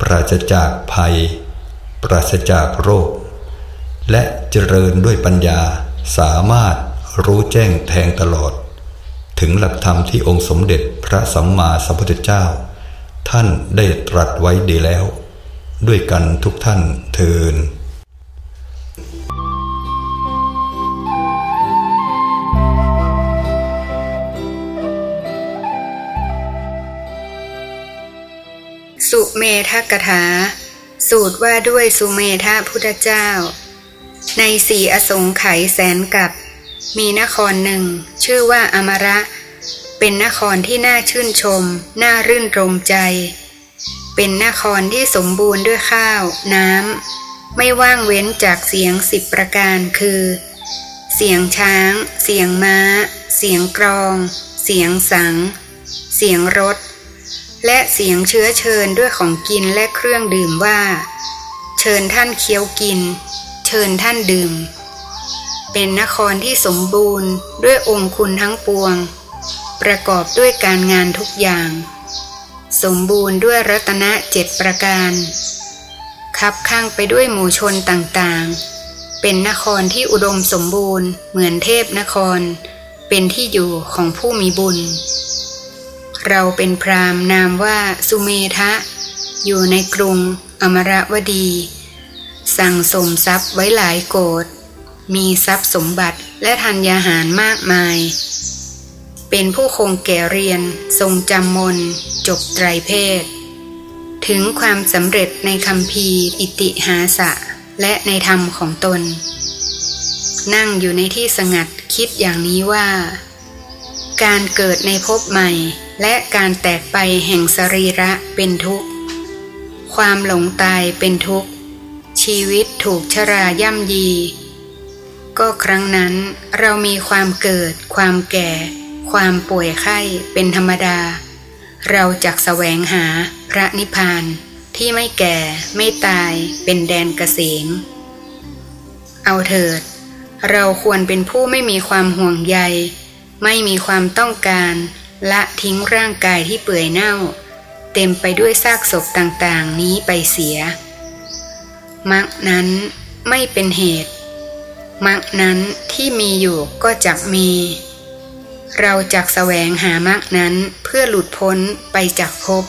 ปราศจากภัย ปราศจากโรค และเจริญด้วยปัญญาสามารถรู้แจ้งแทงตลอด ถึงหลักธรรมที่องค์สมเด็จพระสัมมาสัมพุทธเจ้า ท่านได้ตรัสไว้ดีแล้ว ด้วยกันทุกท่านเทิน สุเมธกถา สูตรว่าด้วยสุเมธาพุทธเจ้า ในสี่อสงไขยแสนกับ มีนครหนึ่ง ชื่อว่าอมระ เป็นนครที่น่าชื่นชม น่ารื่นรมใจ เป็นนครที่สมบูรณ์ด้วยข้าว น้ำ ไม่ว่างเว้นจากเสียงสิบประการคือ เสียงช้าง เสียงม้า เสียงกรอง เสียงสัง เสียงรถ และเสียงเชื้อเชิญด้วยของกินและเครื่องดื่มว่า เชิญท่านเคี้ยวกิน เชิญท่านดื่ม เป็นนครที่สมบูรณ์ด้วยองค์คุณทั้งปวง ประกอบด้วยการงานทุกอย่าง สมบูรณ์ด้วยรัตนะเจ็ดประการคับข้างไปด้วยหมู่ชนต่างๆ เป็นนครที่อุดมสมบูรณ์เหมือนเทพนคร เป็นที่อยู่ของผู้มีบุญ เราเป็นพรามนามว่าสุเมทะ อยู่ในกรุงอมรวดี สั่งสมทรัพย์ไว้หลายโกดมีทรัพย์สมบัติและธัญญาหารมากมาย เป็นผู้คงแก่เรียนทรงจำมน จบไตรเพศ ถึงความสำเร็จในคำพีอิติหาสะ และในธรรมของตน นั่งอยู่ในที่สงัดคิดอย่างนี้ว่า การเกิดในภพใหม่ และการแตกไปแห่งสรีระเป็นทุกข์ ความหลงตายเป็นทุกข์ ชีวิตถูกชราย่ำยี ก็ครั้งนั้นเรามีความเกิด ความแก่ ความป่วยไข้เป็นธรรมดา เราจักแสวงหาพระนิพพานที่ไม่แก่ไม่ตายเป็นแดนเกษมเอาเถิด เราควรเป็นผู้ไม่มีความห่วงใย ไม่มีความต้องการ ละทิ้งร่างกายที่เปื่อยเน่า เต็มไปด้วยซากศพต่างๆ นี้ไปเสีย มักนั้นไม่เป็นเหตุ มักนั้นที่มีอยู่ก็จักมี เราจักแสวงหามักนั้นเพื่อหลุดพ้นไปจากภพ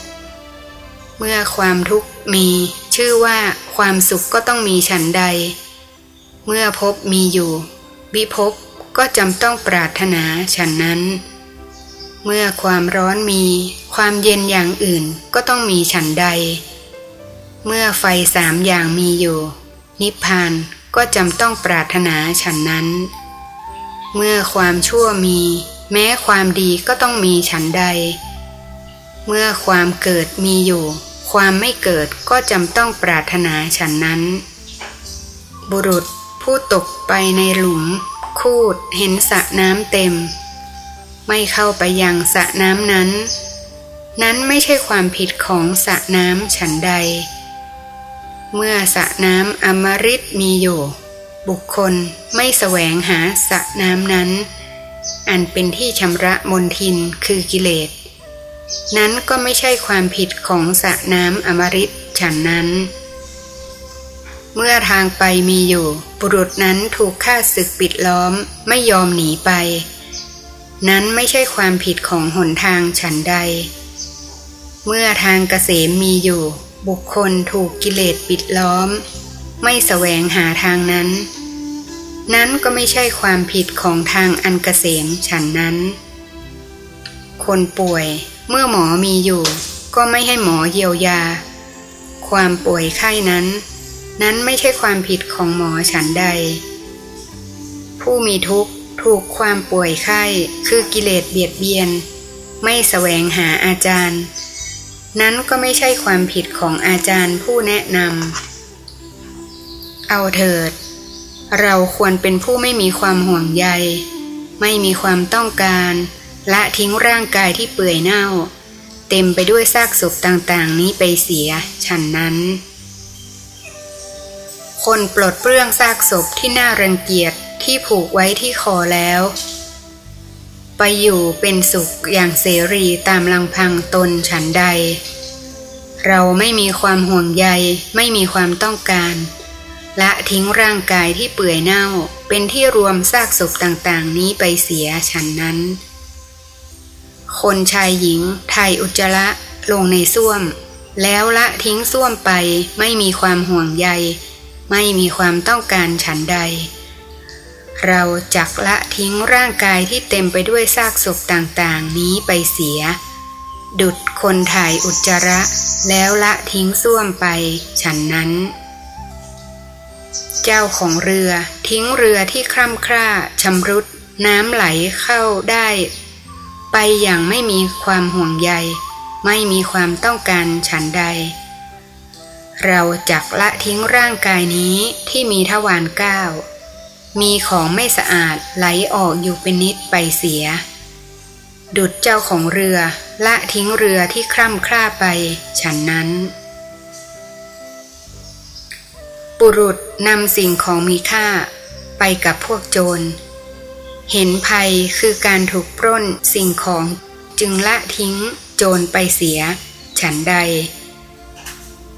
เมื่อความทุกข์มีชื่อว่าความสุขก็ต้องมีฉันใด เมื่อพบมีอยู่ วิภพก็จำต้องปรารถนาฉันนั้น เมื่อความร้อนมี ความเย็นอย่างอื่นก็ต้องมีฉันใด เมื่อไฟสามอย่างมีอยู่ นิพพานก็จำต้องปรารถนาฉันนั้น เมื่อความชั่วมี แม้ความดีก็ต้องมีฉันใด เมื่อความเกิดมีอยู่ ความไม่เกิดก็จำต้องปรารถนาฉันนั้น บุรุษผู้ตกไปในหลุม คูดเห็นสระน้ำเต็ม ไม่เข้าไปยังสระน้ำนั้น นั้นไม่ใช่ความผิดของสระน้ำฉันใด เมื่อสระน้ำอมฤตมีอยู่ บุคคลไม่แสวงหาสระน้ำนั้น อันเป็นที่ชำระมนทินคือกิเลส นั้นก็ไม่ใช่ความผิดของสระน้ำอมฤตฉันนั้นเมื่อทางไปมีอยู่ บุรุษนั้นถูกฆ่าศึกปิดล้อมไม่ยอมหนีไป นั้นไม่ใช่ความผิดของหนทางฉันใด เมื่อทางเกษมมีอยู่ บุคคลถูกกิเลสปิดล้อม ไม่แสวงหาทางนั้น นั้นก็ไม่ใช่ความผิดของทางอันเกษมฉันนั้น คนป่วยเมื่อหมอมีอยู่ ก็ไม่ให้หมอเยียวยา ความป่วยไข้นั้น นั้นไม่ใช่ความผิดของหมอฉันใด ผู้มีทุกข์ ถูกความป่วยไข้คือกิเลสเบียดเบียน ไม่แสวงหาอาจารย์ นั้นก็ไม่ใช่ความผิดของอาจารย์ผู้แนะนำเอาเถิด เราควรเป็นผู้ไม่มีความห่วงใย ไม่มีความต้องการละทิ้งร่างกายที่เปื่อยเน่า เต็มไปด้วยซากศพต่างๆ นี้ไปเสีย ฉันนั้น คนปลดเปลื้องซากศพที่น่ารังเกียจ ที่ผูกไว้ที่คอแล้ว ไปอยู่เป็นสุขอย่างเสรีตามลังพังตนฉันใด เราไม่มีความห่วงใยไม่มีความต้องการ ละทิ้งร่างกายที่เปื่อยเน่าเป็นที่รวมซากศพต่างๆ นี้ไปเสียฉันนั้น คนชายหญิงไทยอุจจาระลงในส้วม แล้วละทิ้งส้วมไปไม่มีความห่วงใย ไม่มีความต้องการฉันใด เราจักละทิ้งร่างกายที่เต็มไปด้วยซากศพต่างๆ นี้ไปเสีย ดุดคนถ่ายอุจจาระ แล้วละทิ้งส้วมไปฉันนั้น เจ้าของเรือทิ้งเรือที่คร่ำคร่าชำรุดน้ำไหลเข้าได้ ไปอย่างไม่มีความห่วงใย ไม่มีความต้องการฉันใด เราจักละทิ้งร่างกายนี้ที่มีทวารเก้า มีของไม่สะอาดไหลออกอยู่เป็นนิดไปเสีย ดุดเจ้าของเรือละทิ้งเรือที่คร่ำคร่าไปฉันนั้น ปุรุษนำสิ่งของมีค่าไปกับพวกโจร เห็นภัยคือการถูกปล้นสิ่งของจึงละทิ้งโจรไปเสีย ฉันใด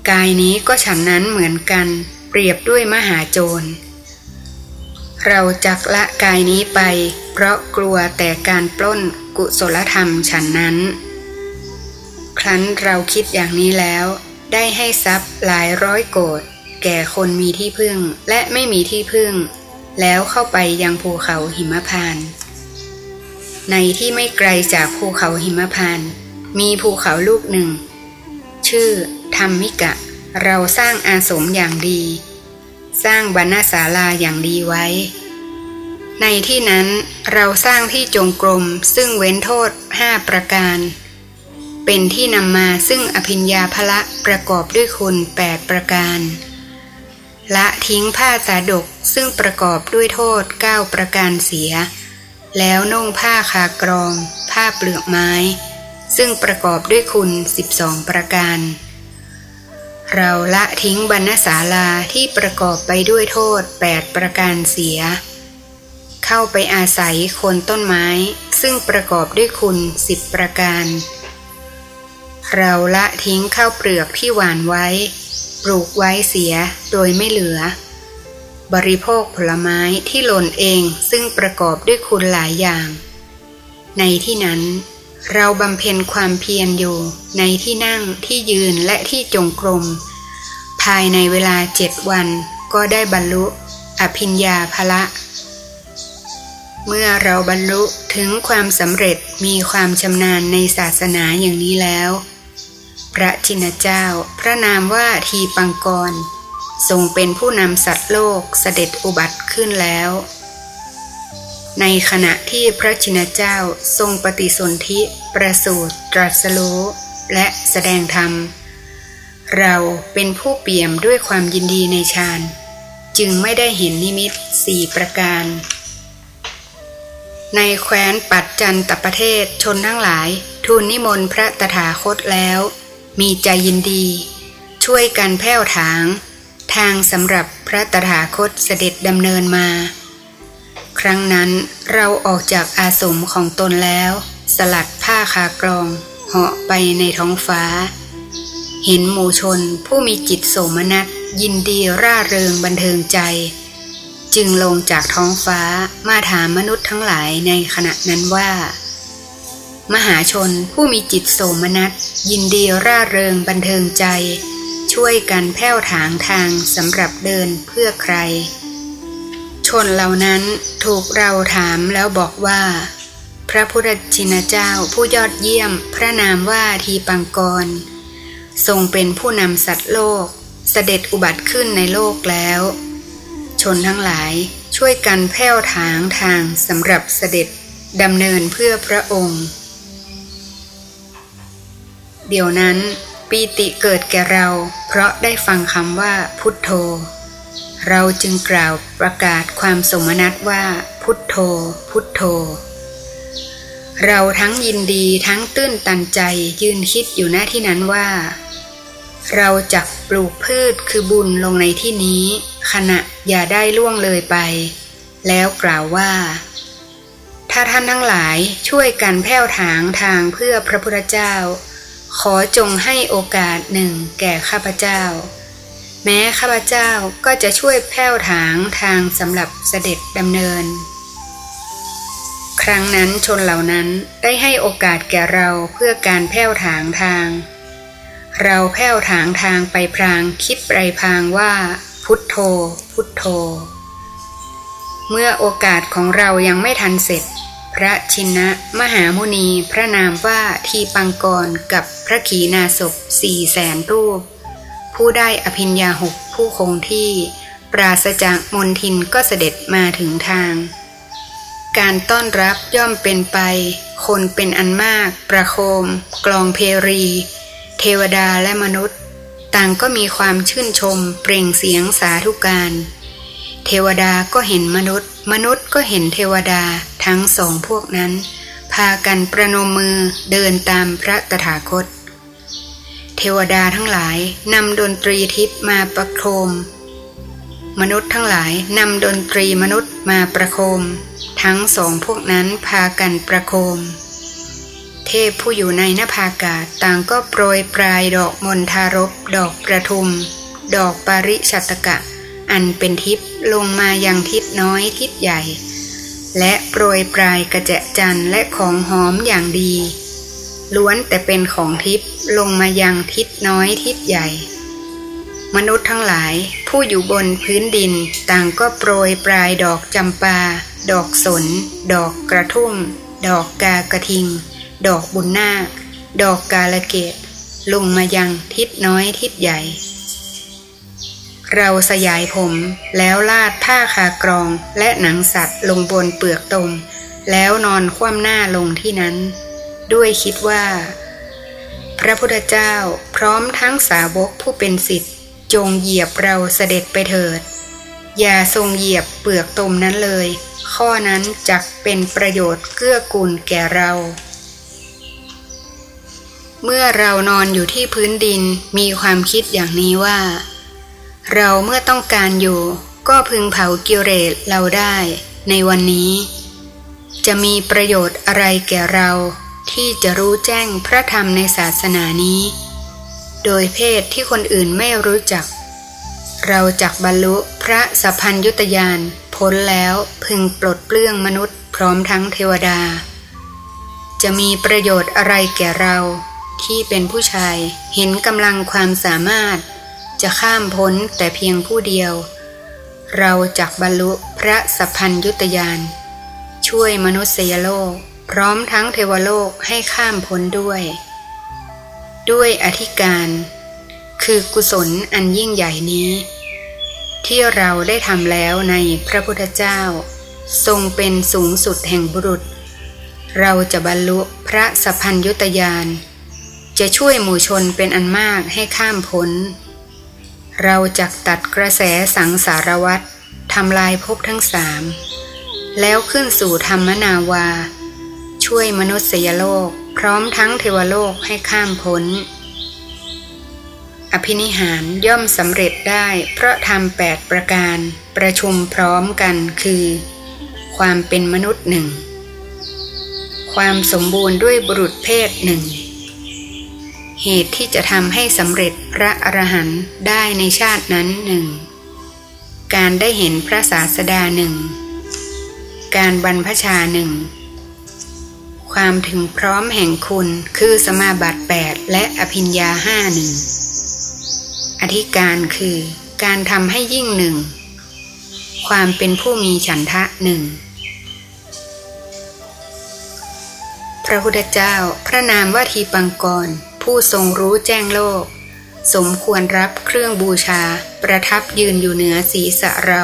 กายนี้ก็ฉันนั้นเหมือนกัน เปรียบด้วยมหาโจร เราจักละกายนี้ไป เพราะกลัวแต่การปล้นกุศลธรรมฉันนั้น ครั้นเราคิดอย่างนี้แล้ว ได้ให้ทรัพย์หลายร้อยโกดแก่คนมีที่พึ่งและไม่มีที่พึ่ง แล้วเข้าไปยังภูเขาหิมพาน ในที่ไม่ไกลจากภูเขาหิมพาน มีภูเขาลูกหนึ่ง ชื่อธรรมิกะ เราสร้างอาสมอย่างดี สร้างบรรณศาลาอย่างดีไว้ ในที่นั้นเราสร้างที่จงกรมซึ่งเว้นโทษห้าประการ เป็นที่นำมาซึ่งอภิญญาภละประกอบด้วยคุณแปดประการ ละทิ้งผ้าสาดกซึ่งประกอบด้วยโทษเก้าประการเสีย แล้วนุ่งผ้าคากรอง ผ้าเปลือกไม้ ซึ่งประกอบด้วยคุณสิบองประการ เราละทิ้งบรรณศาลาที่ประกอบไปด้วยโทษแปดประการเสีย เข้าไปอาศัยคนต้นไม้ ซึ่งประกอบด้วยคุณสิบประการ เราละทิ้งข้าวเปลือกที่หวานไว้ ปลูกไว้เสียโดยไม่เหลือ บริโภคผลไม้ที่หล่นเองซึ่งประกอบด้วยคุณหลายอย่าง ในที่นั้น เราบำเพ็ญความเพียรอยู่ในที่นั่งที่ยืนและที่จงกรม ภายในเวลาเจ็ดวันก็ได้บรรลุอภิญญาภละ เมื่อเราบรรลุถึงความสำเร็จมีความชำนาญในศาสนาอย่างนี้แล้ว พระชินเจ้า พระนามว่าทีปังกร ทรงเป็นผู้นำสัตว์โลกเสด็จอุบัติขึ้นแล้ว ในขณะที่พระชินเจ้าทรงปฏิสนธิประสูตรตรัสรู้และแสดงธรรม เราเป็นผู้เปี่ยมด้วยความยินดีในฌานจึงไม่ได้เห็นนิมิตสี่ประการ ในแคว้นปัจจันตประเทศชนทั้งหลาย ทูลนิมนต์พระตถาคตแล้ว มีใจยินดี ช่วยกันแผ่วถาง ทางสำหรับพระตถาคตเสด็จดำเนินมา ครั้งนั้นเราออกจากอาสมของตนแล้ว สลัดผ้าคากรอง เหาะไปในท้องฟ้า เห็นหมู่ชนผู้มีจิตโสมนัสยินดีร่าเริงบันเทิงใจ จึงลงจากท้องฟ้ามาถามมนุษย์ทั้งหลายในขณะนั้นว่า มหาชนผู้มีจิตโสมนัสยินดีร่าเริงบันเทิงใจ ช่วยกันแผ้วถางทางสำหรับเดินเพื่อใคร ชนเหล่านั้นถูกเราถามแล้วบอกว่า พระพุทธชินเจ้าผู้ยอดเยี่ยมพระนามว่าทีปังกร ทรงเป็นผู้นำสัตว์โลกเสด็จอุบัติขึ้นในโลกแล้ว ชนทั้งหลายช่วยกันแผ้วถางทางสำหรับเสด็จดำเนินเพื่อพระองค์ เดี๋ยวนั้นปีติเกิดแก่เราเพราะได้ฟังคำว่าพุทโธ เราจึงกล่าวประกาศความสมนัตว่า พุทโธ พุทโธ เราทั้งยินดีทั้งตื้นตันใจยืนคิดอยู่หน้าที่นั้นว่า เราจักปลูกพืชคือบุญลงในที่นี้ ขณะอย่าได้ล่วงเลยไป แล้วกล่าวว่า ถ้าท่านทั้งหลายช่วยกันแผ้วถางทางเพื่อพระพุทธเจ้า ขอจงให้โอกาสหนึ่งแก่ข้าพเจ้า แม้ข้าพเจ้าก็จะช่วยแผ้วถางทางสำหรับเสด็จดำเนิน ครั้งนั้นชนเหล่านั้นได้ให้โอกาสแก่เราเพื่อการแผ้วถางทาง เราแผ้วถางทางไปพรางคิดไปพางว่า พุทโธ พุทโธ เมื่อโอกาสของเรายังไม่ทันเสร็จ พระชินะมหามุนีพระนามว่าทีปังกรกับพระขีณาสพสี่แสนรูป ผู้ได้อภิญญาหกผู้คงที่ ปราศจากมนทินก็เสด็จมาถึงทาง การต้อนรับย่อมเป็นไป คนเป็นอันมาก ประโคม กลองเพรี เทวดาและมนุษย์ ต่างก็มีความชื่นชม เปล่งเสียงสาธุการ เทวดาก็เห็นมนุษย์ มนุษย์ก็เห็นเทวดาทั้งสองพวกนั้น พากันประนมมือเดินตามพระตถาคต เทวดาทั้งหลายนำดนตรีทิพย์มาประโคม มนุษย์ทั้งหลายนำดนตรีมนุษย์มาประโคม ทั้งสองพวกนั้นพากันประโคม เทพผู้อยู่ในนภาอากาศต่างก็โปรยปลายดอกมณฑารบดอกประทุม ดอกปาริชัตกะ อันเป็นทิพย์ลงมายังทิศน้อยทิศใหญ่ และโปรยปลายกระแจจันและของหอมอย่างดี ล้วนแต่เป็นของทิพย์ลงมายังทิศน้อยทิศใหญ่ มนุษย์ทั้งหลายผู้อยู่บนพื้นดินต่างก็โปรยปลายดอกจำปา ดอกสน ดอกกระทุ่ม ดอกกากระทิง ดอกบุญนาค ดอกกาละเกต ลงมายังทิศน้อยทิศใหญ่ เราสยายผมแล้วลาดผ้าคากรองและหนังสัตว์ลงบนเปลือกตม แล้วนอนคว่ำหน้าลงที่นั้น ด้วยคิดว่า พระพุทธเจ้าพร้อมทั้งสาวกผู้เป็นสิทธิ์จงเหยียบเราเสด็จไปเถิด อย่าทรงเหยียบเปลือกตมนั้นเลย ข้อนั้นจักเป็นประโยชน์เกื้อกูลแก่เรา เมื่อเรานอนอยู่ที่พื้นดินมีความคิดอย่างนี้ว่า เราเมื่อต้องการอยู่ก็พึงเผากิเลสเราได้ในวันนี้ จะมีประโยชน์อะไรแก่เรา ที่จะรู้แจ้งพระธรรมในศาสนานี้ โดยเพศที่คนอื่นไม่รู้จัก เราจักบรรลุพระสัพพัญยุตยานพ้นแล้วพึงปลดเปลื้องมนุษย์พร้อมทั้งเทวดา จะมีประโยชน์อะไรแก่เราที่เป็นผู้ชายเห็นกำลังความสามารถ จะข้ามพ้นแต่เพียงผู้เดียว เราจักบรรลุพระสัพพัญยุตยานช่วยมนุษยโลก พร้อมทั้งเทวโลกให้ข้ามพ้นด้วย ด้วยอธิการ คือกุศลอันยิ่งใหญ่นี้ ที่เราได้ทำแล้วในพระพุทธเจ้า ทรงเป็นสูงสุดแห่งบุรุษ เราจะบรรลุพระสัพพัญยุตยาน จะช่วยหมู่ชนเป็นอันมากให้ข้ามพ้น เราจะตัดกระแสสังสารวัตรทำลายภพทั้งสามแล้วขึ้นสู่ธรรมนาวา ช่วยมนุษยโลก พร้อมทั้งเทวโลกให้ข้ามพ้น อภินิหารย่อมสำเร็จได้เพราะทำแปดประการประชุมพร้อมกันคือ ความเป็นมนุษย์หนึ่ง ความสมบูรณ์ด้วยบุรุษเพศหนึ่ง เหตุที่จะทำให้สำเร็จพระอรหันต์ได้ในชาตินั้นหนึ่ง การได้เห็นพระศาสดาหนึ่ง การบรรพชาหนึ่ง ความถึงพร้อมแห่งคุณ คือสมาบัติ 8 และอภิญญาห้าหนึ่งอธิการคือ การทำให้ยิ่งหนึ่ง ความเป็นผู้มีฉันทะหนึ่งพระพุทธเจ้า พระนามว่าทีปังกร ผู้ทรงรู้แจ้งโลก สมควรรับเครื่องบูชา ประทับยืนอยู่เหนือศีรษะเรา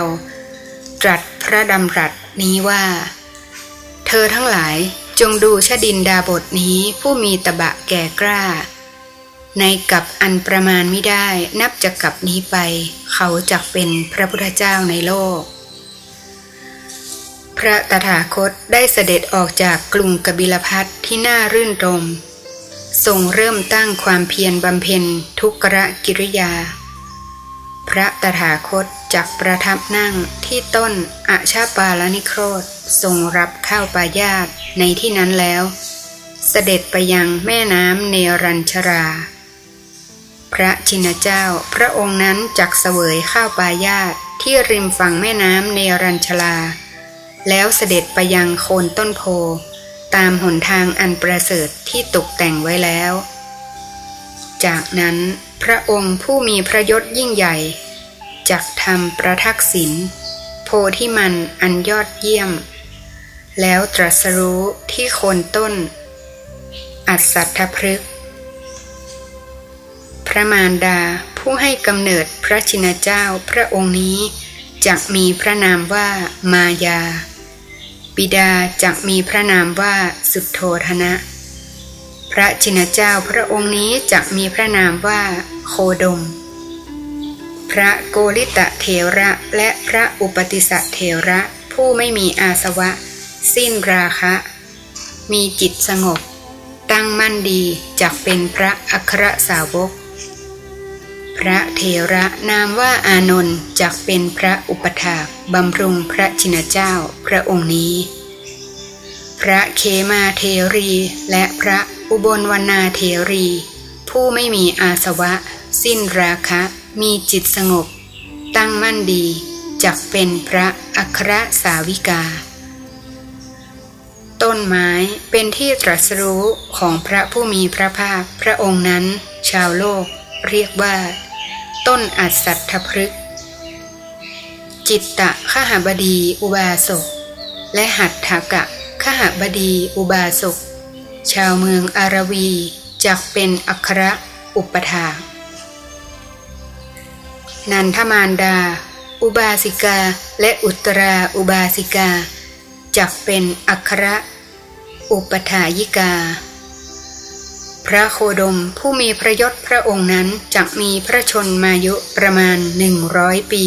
ตรัสพระดำรัสนี้ว่า เธอทั้งหลาย จงดูชดินดาบทนี้ผู้มีตะบะแก่กล้า ในกับอันประมาณไม่ได้นับจากกับนี้ไป เขาจักเป็นพระพุทธเจ้าในโลก พระตถาคตได้เสด็จออกจากกรุงกบิลพัทที่น่ารื่นรมทรงเริ่มตั้งความเพียรบำเพ็ญทุกรกิริยา พระตถาคตจักประทับนั่งที่ต้นอาชาปาลนิโครธ ทรงรับข้าวปายาตในที่นั้นแล้ว เสด็จไปยังแม่น้ำเนรัญชรา พระชินเจ้าพระองค์นั้นจักเสวยข้าวปายาตที่ริมฝั่งแม่น้ำเนรัญชลา แล้วเสด็จไปยังโคนต้นโพ ตามหนทางอันประเสริฐที่ตกแต่งไว้แล้ว จากนั้นพระองค์ผู้มีพระยศยิ่งใหญ่จักทำประทักษิณโพธิมันอันยอดเยี่ยม แล้วตรัสรู้ที่โคนต้น อัศทพฤกพระมารดาผู้ให้กำเนิดพระชินเจ้าพระองค์นี้จักมีพระนามว่ามายา บิดาจักมีพระนามว่าสุโธธนะ พระชินเจ้าพระองค์นี้จักมีพระนามว่าโคดม พระโกริตะเทระและพระอุปติสะเทระผู้ไม่มีอาสวะ สิ้นราคะ มีจิตสงบ ตั้งมั่นดีจักเป็นพระอัครสาวก พระเทระนามว่าอานนท์จักเป็นพระอุปถากบำรุงพระชินเจ้าพระองค์นี้ พระเคมาเทรีและพระอุบลวนาเทรี ผู้ไม่มีอาสวะ สิ้นราคะ มีจิตสงบ ตั้งมั่นดีจักเป็นพระอัครสาวิกา ต้นไม้เป็นที่ตรัสรู้ของพระผู้มีพระภาคพระองค์นั้น ชาวโลก เรียกว่า ต้นอัศทพฤกษ์จิตตะขหบดีอุบาสก และหัตถกะขหบดีอุบาสก ชาวเมืองอารวีจักเป็นอัครอุปถานันทมารดา อุบาสิกาและอุตราอุบาสิกาจักเป็นอัคร อุปถายิกา พระโคดมผู้มีพระยศพระองค์นั้นจักมีพระชนมายุประมาณหนึ่งร้อยปี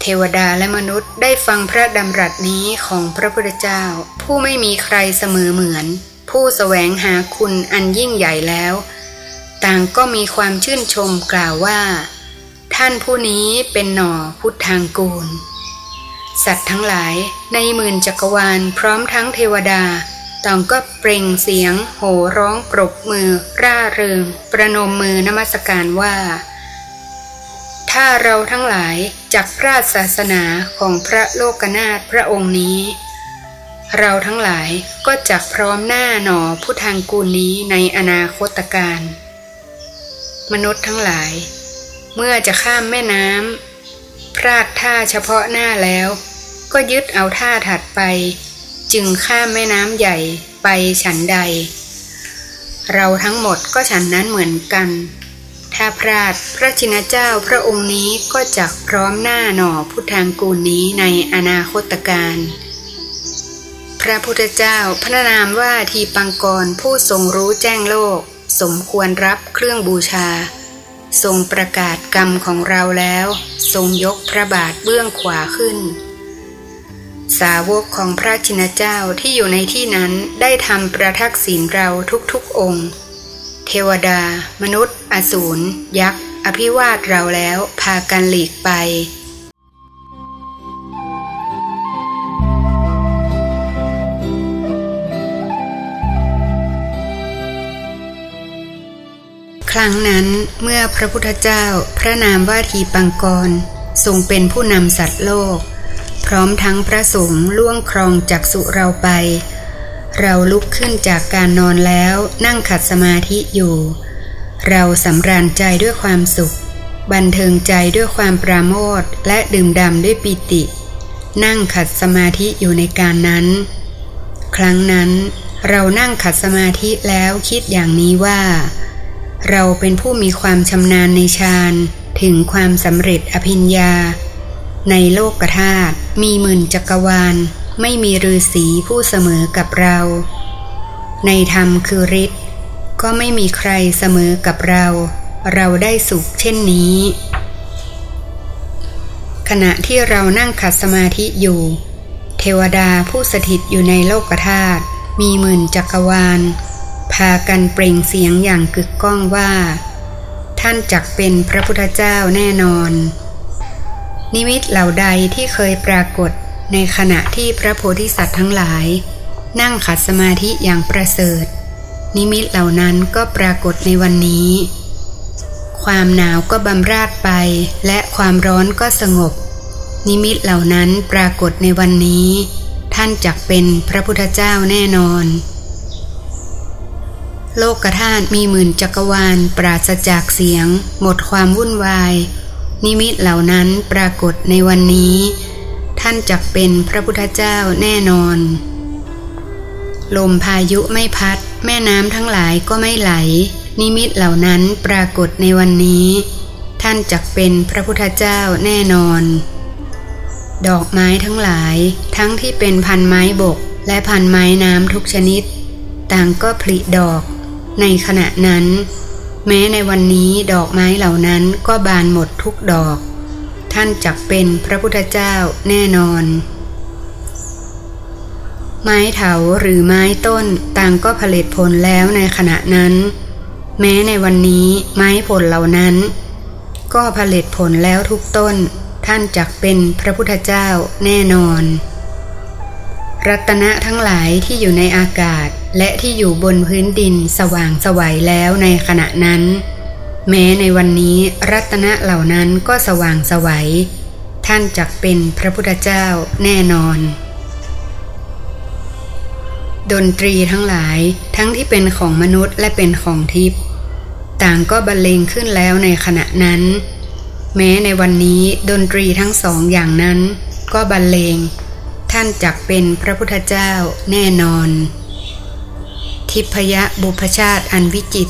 เทวดาและมนุษย์ได้ฟังพระดำรัสนี้ของพระพุทธเจ้า ผู้ไม่มีใครเสมอเหมือน ผู้สแสวงหาคุณอันยิ่งใหญ่แล้ว ต่างก็มีความชื่นชมกล่าวว่า ท่านผู้นี้เป็นหน่อพุทธทางกูล สัตว์ทั้งหลายในหมื่นจักรวาลพร้อมทั้งเทวดา ต่างก็เปล่งเสียง โห่ร้องปรบมือ ร่าเริง ประนมมือนมัสการว่า ถ้าเราทั้งหลายจักพระศาสนาของพระโลกนาถพระองค์นี้ เราทั้งหลายก็จักพร้อมหน้าหนอผู้ทางกูลนี้ในอนาคตการมนุษย์ทั้งหลาย เมื่อจะข้ามแม่น้ำพลาดท่าเฉพาะหน้าแล้ว ก็ยึดเอาท่าถัดไป จึงข้ามแม่น้ำใหญ่ไปฉันใด เราทั้งหมดก็ฉันนั้นเหมือนกัน ถ้าพลาดพระชินเจ้าพระองค์นี้ก็จักพร้อมหน้าหน่อพุทธางกูลนี้ในอนาคตการพระพุทธเจ้าพระนามว่าทีปังกรผู้ทรงรู้แจ้งโลก สมควรรับเครื่องบูชา ทรงประกาศกรรมของเราแล้ว ทรงยกพระบาทเบื้องขวาขึ้น สาวกของพระชินเจ้าที่อยู่ในที่นั้นได้ทำประทักษิณเราทุกๆองค์ เทวดา มนุษย์ อสูร ยักษ์ อภิวาทเราแล้วพากันหลีกไปครั้งนั้นเมื่อพระพุทธเจ้าพระนามว่าทีปังกร ทรงเป็นผู้นำสัตว์โลก ร้อมทั้งพระสงฆ์ล่วงครองจากสุเราไป เราลุกขึ้นจากการนอนแล้วนั่งขัดสมาธิอยู่ เราสำราญใจด้วยความสุข บันเทิงใจด้วยความปราโมทและดื่มดำด้วยปิติ นั่งขัดสมาธิอยู่ในการนั้น ครั้งนั้นเรานั่งขัดสมาธิแล้วคิดอย่างนี้ว่า เราเป็นผู้มีความชำนาญในฌานถึงความสำเร็จอภิญญา ในโลกธาตุมีหมื่นจักรวาล ไม่มีฤาษีผู้เสมอกับเรา ในธรรมคือฤทธิ์ก็ไม่มีใครเสมอกับเรา เราได้สุขเช่นนี้ ขณะที่เรานั่งขัดสมาธิอยู่ เทวดาผู้สถิตอยู่ในโลกธาตุมีหมื่นจักรวาล พากันเปล่งเสียงอย่างกึกก้องว่า ท่านจักเป็นพระพุทธเจ้าแน่นอน นิมิตเหล่าใดที่เคยปรากฏในขณะที่พระโพธิสัตว์ทั้งหลาย นั่งขัดสมาธิอย่างประเสริฐ นิมิตเหล่านั้นก็ปรากฏในวันนี้ ความหนาวก็บำราดไปและความร้อนก็สงบ นิมิตเหล่านั้นปรากฏในวันนี้ ท่านจักเป็นพระพุทธเจ้าแน่นอน โลกธาตุมีหมื่นจักรวาลปราศจากเสียง หมดความวุ่นวาย นิมิตเหล่านั้นปรากฏในวันนี้ ท่านจักเป็นพระพุทธเจ้าแน่นอน ลมพายุไม่พัด แม่น้ำทั้งหลายก็ไม่ไหล นิมิตเหล่านั้นปรากฏในวันนี้ ท่านจักเป็นพระพุทธเจ้าแน่นอน ดอกไม้ทั้งหลาย ทั้งที่เป็นพันไม้บกและพันไม้น้ำทุกชนิด ต่างก็ผลิดอก ในขณะนั้น แม้ในวันนี้ดอกไม้เหล่านั้นก็บานหมดทุกดอก ท่านจักเป็นพระพุทธเจ้าแน่นอน ไม้เถาหรือไม้ต้นต่างก็ผลิตผลแล้วในขณะนั้น แม้ในวันนี้ไม้ผลเหล่านั้น ก็ผลิตผลแล้วทุกต้น ท่านจักเป็นพระพุทธเจ้าแน่นอน รัตนะทั้งหลายที่อยู่ในอากาศและที่อยู่บนพื้นดินสว่างสวัยแล้วในขณะนั้น แม้ในวันนี้รัตนะเหล่านั้นก็สว่างสวัยท่านจักเป็นพระพุทธเจ้าแน่นอน ดนตรีทั้งหลายทั้งที่เป็นของมนุษย์และเป็นของทิพย์ต่างก็บรรเลงขึ้นแล้วในขณะนั้น แม้ในวันนี้ดนตรีทั้งสองอย่างนั้นก็บรรเลง ท่านจักเป็นพระพุทธเจ้าแน่นอน ทิพยบุพชาติอันวิจิต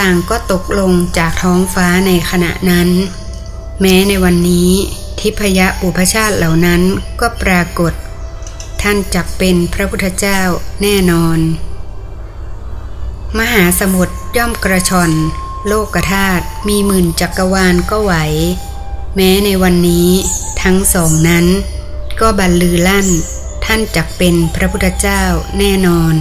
ต่างก็ตกลงจากท้องฟ้าในขณะนั้น แม้ในวันนี้ ทิพยบุพชาติเหล่านั้นก็ปรากฏ ท่านจักเป็นพระพุทธเจ้าแน่นอน มหาสมุทรย่อมกระชอนโลกธาตุมีหมื่นจักรวาลก็ไหว แม้ในวันนี้ทั้งสองนั้น ก็บรรลือลั่น ท่านจักเป็นพระพุทธเจ้าแน่นอน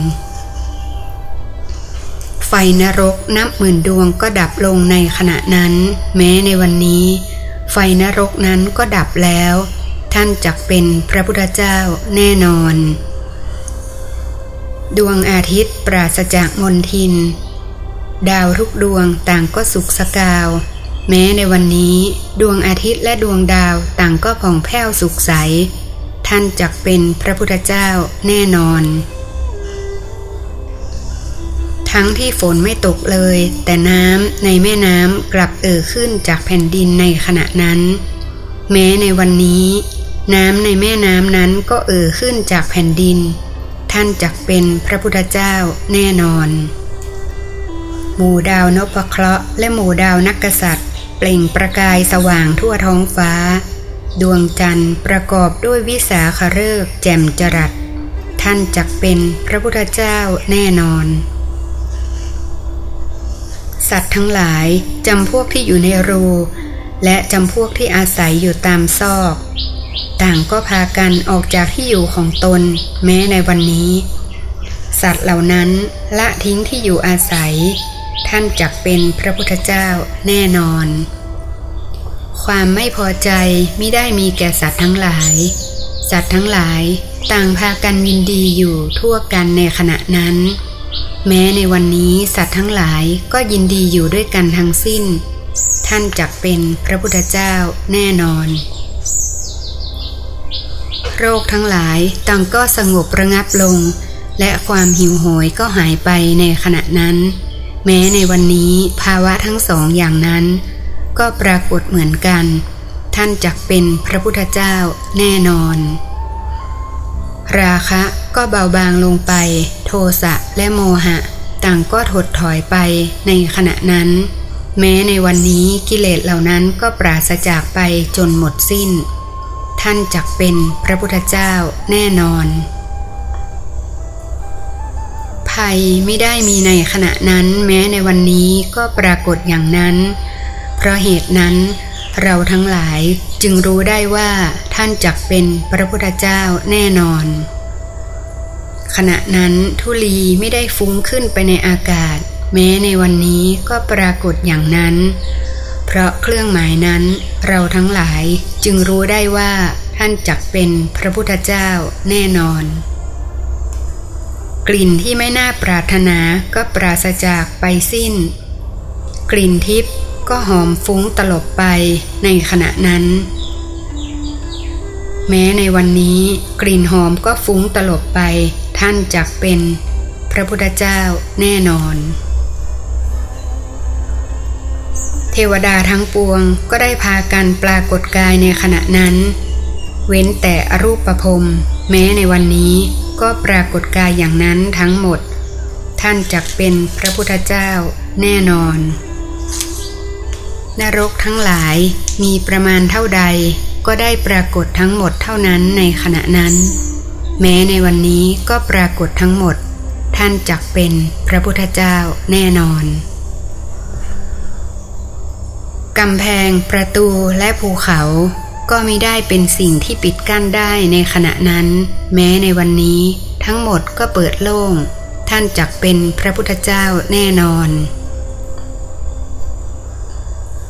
ไฟนรกนับหมื่นดวงก็ดับลงในขณะนั้น แม้ในวันนี้ ไฟนรกนั้นก็ดับแล้ว ท่านจักเป็นพระพุทธเจ้าแน่นอน ดวงอาทิตย์ปราศจากมนทิน ดาวทุกดวงต่างก็สุกสกาวแม้ในวันนี้ ดวงอาทิตย์และดวงดาวต่างก็ผ่องแผ้วสุขใส ท่านจักเป็นพระพุทธเจ้าแน่นอน ทั้งที่ฝนไม่ตกเลย แต่น้ำในแม่น้ำกลับเอ่อขึ้นจากแผ่นดินในขณะนั้น แม้ในวันนี้ น้ำในแม่น้ำนั้นก็เอ่อขึ้นจากแผ่นดิน ท่านจักเป็นพระพุทธเจ้าแน่นอน หมู่ดาวนพเคราะห์และหมู่ดาวนักกษัตริย์เปล่งประกายสว่างทั่วท้องฟ้า ดวงจันทร์ประกอบด้วยวิสาขฤกษ์แจ่มจรัส ท่านจักเป็นพระพุทธเจ้าแน่นอน สัตว์ทั้งหลายจำพวกที่อยู่ในรู และจำพวกที่อาศัยอยู่ตามซอก ต่างก็พากันออกจากที่อยู่ของตนแม้ในวันนี้ สัตว์เหล่านั้นละทิ้งที่อยู่อาศัย ท่านจักเป็นพระพุทธเจ้าแน่นอน ความไม่พอใจไม่ได้มีแก่สัตว์ทั้งหลาย สัตว์ทั้งหลาย ต่างพากันยินดีอยู่ทั่วกันในขณะนั้น แม้ในวันนี้สัตว์ทั้งหลายก็ยินดีอยู่ด้วยกันทั้งสิ้น ท่านจักเป็นพระพุทธเจ้าแน่นอน โรคทั้งหลายต่างก็สงบระงับลง และความหิวโหยก็หายไปในขณะนั้น แม้ในวันนี้ภาวะทั้งสองอย่างนั้น ก็ปรากฏเหมือนกัน ท่านจักเป็นพระพุทธเจ้าแน่นอน ราคะก็เบาบางลงไป โทสะและโมหะ ต่างก็ถดถอยไปในขณะนั้น แม้ในวันนี้กิเลสเหล่านั้นก็ปราศจากไปจนหมดสิ้น ท่านจักเป็นพระพุทธเจ้าแน่นอนภัยไม่ได้มีในขณะนั้นแม้ในวันนี้ก็ปรากฏอย่างนั้น เพราะเหตุนั้น เราทั้งหลายจึงรู้ได้ว่าท่านจักเป็นพระพุทธเจ้าแน่นอน ขณะนั้นทุลีไม่ได้ฟุ้งขึ้นไปในอากาศ แม้ในวันนี้ก็ปรากฏอย่างนั้น เพราะเครื่องหมายนั้นเราทั้งหลายจึงรู้ได้ว่าท่านจักเป็นพระพุทธเจ้าแน่นอนกลิ่นที่ไม่น่าปรารถนาก็ปราศจากไปสิ้น กลิ่นทิพย์ ก็หอมฟุ้งตลบไปในขณะนั้น แม้ในวันนี้กลิ่นหอมก็ฟุ้งตลบไปท่านจักเป็นพระพุทธเจ้าแน่นอน เทวดาทั้งปวงก็ได้พากันปรากฏกายในขณะนั้น เว้นแต่อรูปประพรมแม้ในวันนี้ก็ปรากฏกายอย่างนั้นทั้งหมด ท่านจักเป็นพระพุทธเจ้าแน่นอน นรกทั้งหลายมีประมาณเท่าใด ก็ได้ปรากฏทั้งหมดเท่านั้นในขณะนั้น แม้ในวันนี้ก็ปรากฏทั้งหมด ท่านจักเป็นพระพุทธเจ้าแน่นอนกำแพง ประตูและภูเขา ก็มิได้เป็นสิ่งที่ปิดกั้นได้ในขณะนั้น แม้ในวันนี้ทั้งหมดก็เปิดโล่ง ท่านจักเป็นพระพุทธเจ้าแน่นอน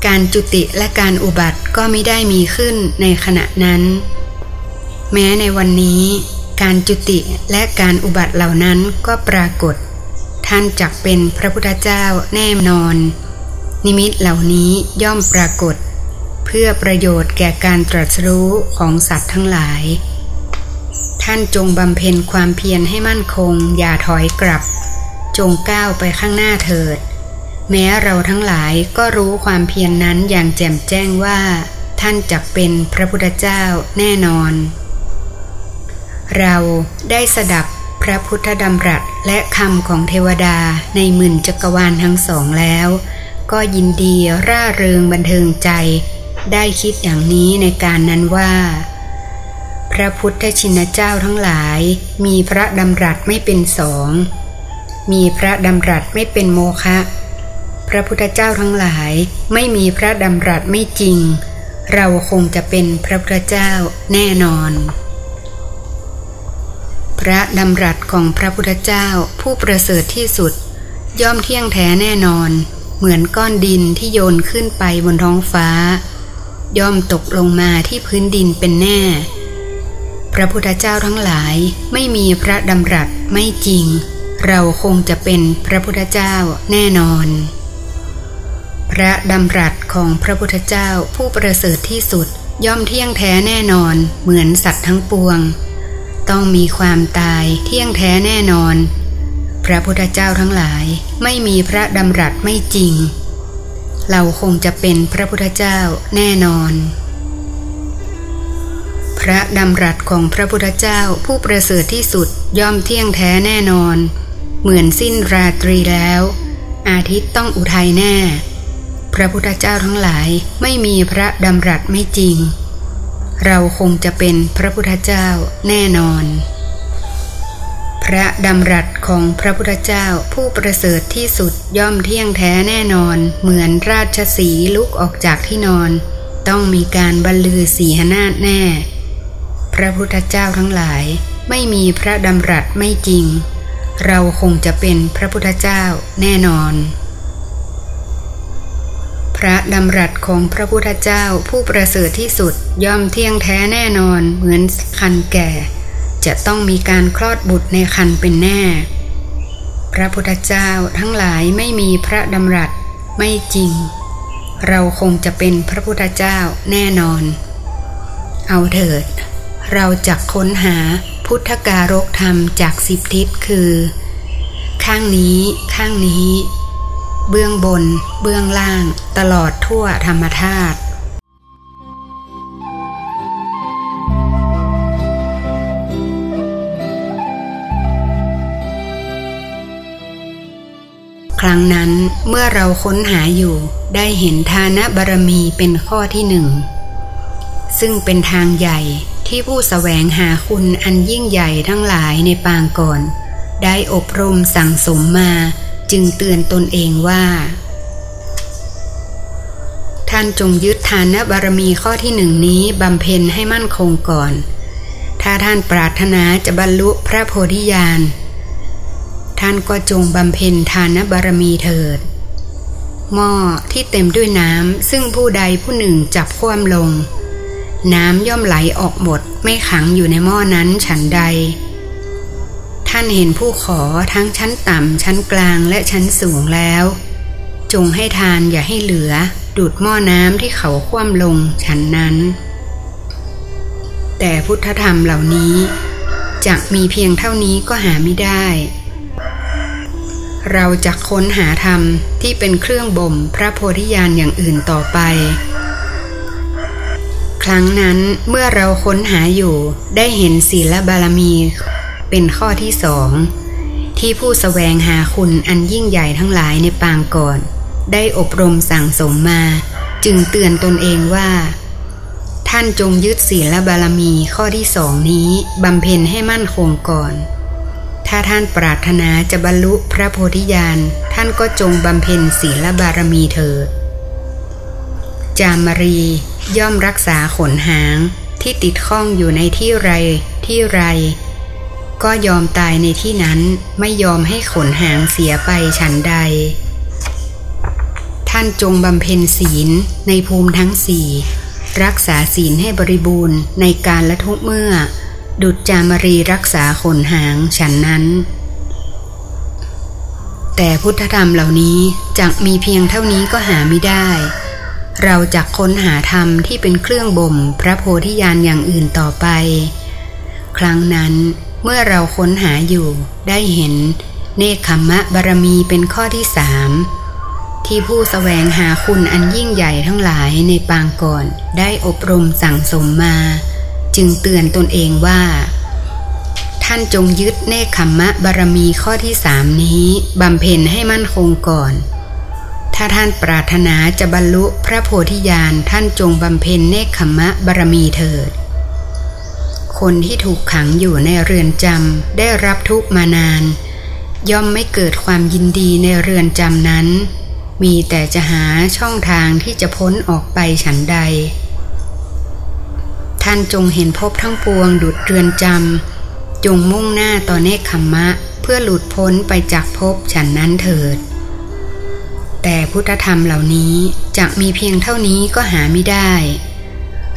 การจุติและการอุบัติก็ไม่ได้มีขึ้นในขณะนั้น แม้ในวันนี้ การจุติและการอุบัติเหล่านั้นก็ปรากฏ ท่านจักเป็นพระพุทธเจ้าแน่นอน นิมิตเหล่านี้ย่อมปรากฏ เพื่อประโยชน์แก่การตรัสรู้ของสัตว์ทั้งหลาย ท่านจงบำเพ็ญความเพียรให้มั่นคงอย่าถอยกลับ จงก้าวไปข้างหน้าเถิด แม้เราทั้งหลายก็รู้ความเพียรนนั้นอย่างแจ่มแจ้งว่า ท่านจักเป็นพระพุทธเจ้าแน่นอน เราได้สดับพระพุทธดำรัสและคำของเทวดาในหมื่นจักรวาลทั้งสองแล้ว ก็ยินดีร่าเริงบันเทิงใจ ได้คิดอย่างนี้ในการนั้นว่า พระพุทธชินเจ้าทั้งหลาย มีพระดำรัสไม่เป็นสอง มีพระดำรัสไม่เป็นโมฆะ ระพุทธเจ้าทั้งหลายไม่มีพระดำรัสไม่จริง เราคงจะเป็นพระพุทธเจ้าแน่นอน พระดำรัสของพระพุทธเจ้าผู้ประเสริฐที่สุด ย่อมเที่ยงแท้แน่นอน เหมือนก้อนดินที่โยนขึ้นไปบนท้องฟ้า ย่อมตกลงมาที่พื้นดินเป็นแน่ พระพุทธเจ้าทั้งหลายไม่มีพระดำรัสไม่จริง เราคงจะเป็นพระพุทธเจ้าแน่นอน พระดำรัสของพระพุทธเจ้าผู้ประเสริฐที่สุดย่อมเที่ยงแท้แน่นอนเหมือนสัตว์ทั้งปวง ต้องมีความตายเที่ยงแท้แน่นอน พระพุทธเจ้าทั้งหลายไม่มีพระดำรัสไม่จริง เราคงจะเป็นพระพุทธเจ้าแน่นอน พระดำรัสของพระพุทธเจ้าผู้ประเสริฐที่สุดย่อมเที่ยงแท้แน่นอน เหมือนสิ้นราตรีแล้ว อาทิตย์ต้องอุทัยแน่ พระพุทธเจ้าทั้งหลายไม่มีพระดำรัสไม่จริง เราคงจะเป็นพระพุทธเจ้าแน่นอน พระดำรัสของพระพุทธเจ้าผู้ประเสริฐที่สุดย่อมเที่ยงแท้แน่นอน เหมือนราชสีลุกออกจากที่นอน ต้องมีการบรรลือสีหนาฏแน่ พระพุทธเจ้าทั้งหลายไม่มีพระดำรัสไม่จริง เราคงจะเป็นพระพุทธเจ้าแน่นอน ระดำรัสของพระพุทธเจ้าผู้ประเสริฐที่สุดย่อมเที่ยงแท้แน่นอนเหมือนคันแก่ จะต้องมีการคลอดบุตรในคันเป็นแน่ พระพุทธเจ้าทั้งหลายไม่มีพระดำรัสไม่จริง เราคงจะเป็นพระพุทธเจ้าแน่นอน เอาเถิด เราจะค้นหาพุทธการกธรรมจากสิบทิศคือ ข้างนี้ข้างนี้ เบื้องบน เบื้องล่าง ตลอดทั่วธรรมธาตุครั้งนั้นเมื่อเราค้นหาอยู่ได้เห็นทานบารมีเป็นข้อที่หนึ่ง ซึ่งเป็นทางใหญ่ที่ผู้สแสวงหาคุณอันยิ่งใหญ่ทั้งหลายในปางก่อน ได้อบรมสั่งสมมา จึงเตือนตนเองว่า ท่านจงยึดทานบารมีข้อที่หนึ่งนี้บำเพ็ญให้มั่นคงก่อน ถ้าท่านปรารถนาจะบรรลุพระโพธิญาณ ท่านก็จงบำเพ็ญทานบารมีเถิด หม้อที่เต็มด้วยน้ำซึ่งผู้ใดผู้หนึ่งจับคว่ำลง น้ำย่อมไหลออกหมดไม่ขังอยู่ในหม้อนั้นฉันใด ท่านเห็นผู้ขอทั้งชั้นต่ำชั้นกลางและชั้นสูงแล้ว จงให้ทานอย่าให้เหลือ ดูดหม้อน้ำที่เขาคว่ำลงฉันนั้น แต่พุทธธรรมเหล่านี้จะมีเพียงเท่านี้ก็หาไม่ได้ เราจะค้นหาธรรมที่เป็นเครื่องบ่มพระโพธิญาณอย่างอื่นต่อไป ครั้งนั้นเมื่อเราค้นหาอยู่ได้เห็นศีลบารมี เป็นข้อที่สองที่ผู้สแสวงหาคุณอันยิ่งใหญ่ทั้งหลายในปางก่อน ได้อบรมสั่งสมมา จึงเตือนตนเองว่า ท่านจงยึดศีลบารมีข้อที่สองนี้บำเพ็ญให้มั่นคงก่อน ถ้าท่านปรารถนาจะบรรลุพระโพธิญาณท่านก็จงบำเพ็ญศีลบารมีเถิดจามรีย่อมรักษาขนหางที่ติดข้องอยู่ในที่ไรที่ไร ก็ยอมตายในที่นั้นไม่ยอมให้ขนหางเสียไปฉันใด ท่านจงบำเพ็ญศีลในภูมิทั้งสี่รักษาศีลให้บริบูรณ์ในการละทุกเมื่อ ดุจจามรีรักษาขนหางฉันนั้น แต่พุทธธรรมเหล่านี้จะมีเพียงเท่านี้ก็หาไม่ได้ เราจะค้นหาธรรมที่เป็นเครื่องบ่ม พระโพธิญาณอย่างอื่นต่อไป ครั้งนั้น เมื่อเราค้นหาอยู่ได้เห็น เนคขมมะบารมีเป็นข้อที่สามที่ผู้สแสวงหาคุณอันยิ่งใหญ่ทั้งหลายในปางก่อนได้อบรมสั่งสมมา จึงเตือนตนเองว่า ท่านจงยึดเนคขมมะบารมีข้อที่สามนี้บำเพ็ญให้มั่นคงก่อน ถ้าท่านปรารถนาจะบรรลุพระโพธิญาณท่านจงบำเพ็ญเนคขมมะบารมีเถิด คนที่ถูกขังอยู่ในเรือนจำได้รับทุกมานาน ย่อมไม่เกิดความยินดีในเรือนจำนั้น มีแต่จะหาช่องทางที่จะพ้นออกไปฉันใด ท่านจงเห็นภพทั้งปวงดุดเรือนจำจงมุ่งหน้าต่อเนคขมมะเพื่อหลุดพ้นไปจากภพฉันนั้นเถิด แต่พุทธธรรมเหล่านี้จะมีเพียงเท่านี้ก็หาไม่ได้